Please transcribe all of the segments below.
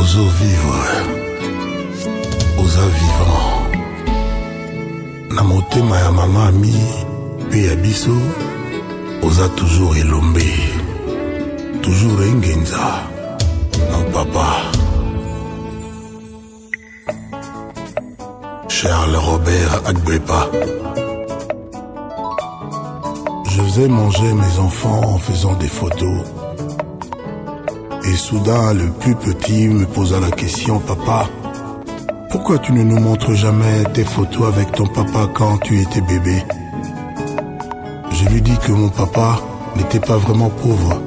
ozo vivre oza vivant na motema ya mama ami mpe ya biso oza toujours elombe toujours engenza mon papa charles robert agbepa je faisais manger mes enfants en faisant des photos et soudain, le plus petit me posa la question, papa, pourquoi tu ne nous montres jamais tes photos avec ton papa quand tu étais bébé Je lui dis que mon papa n'était pas vraiment pauvre,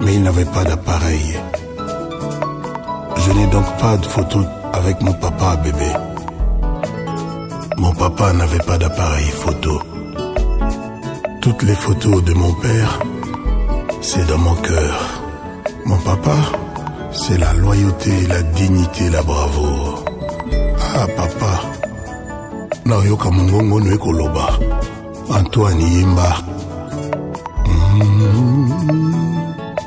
mais il n'avait pas d'appareil. Je n'ai donc pas de photos avec mon papa bébé. Mon papa n'avait pas d'appareil photo. Toutes les photos de mon père, c'est dans mon cœur. Mon papa, c'est la loyauté, la dignité, la bravoure. Ah papa, nayoka mongongo no ekoloba antoine yemba mm -hmm.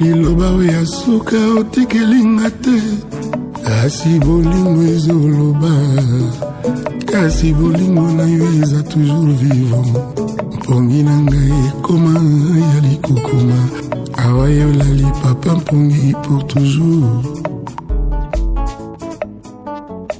liloba oyo ya suka otikeli nga te kasi bolingo ezoloba kasi bolingo na yo eza toujours vivant mpongi na ngai ekoma ya likukuma awa ye olali papa mpongi pour toujours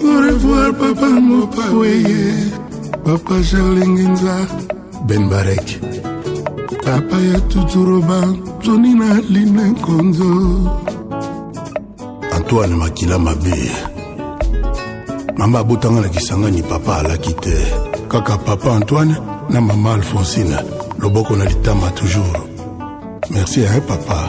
Au revoir papa mopa weye papa charlinginza ben barek papa ya tuturoba joni na lina konzo antoine makila mabe mama abotanga na kisangani papa alaki te kaka papa antoine na mama alfonsine loboko na litama toujours merci hein papa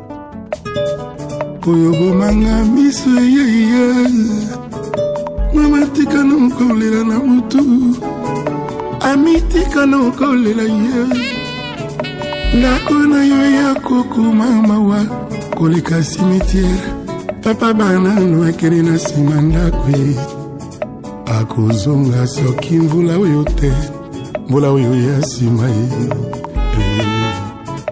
koyobomanga miso eyeiye na matika na okolela na motu amitika na okolela ye ndako na yo ya kokoma mawa koleka simetiere papa banano akeli na nsima ndako ye akozonga soki mvula oyo te mvula oyo ya nsima ye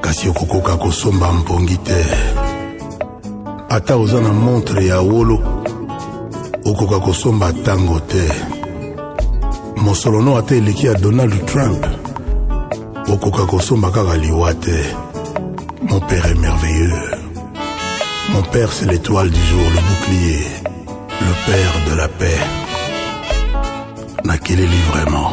kasi okokoka kosomba mpongi te ata oza na montre ya wolo okoka kosomba ntango te mosolono ata eleki ya donald trump okoka kosomba kaka liwa te mon père est merveilleux mon père c'est l'étoile du jour le bouclier le père de la paix nakeleli vraiment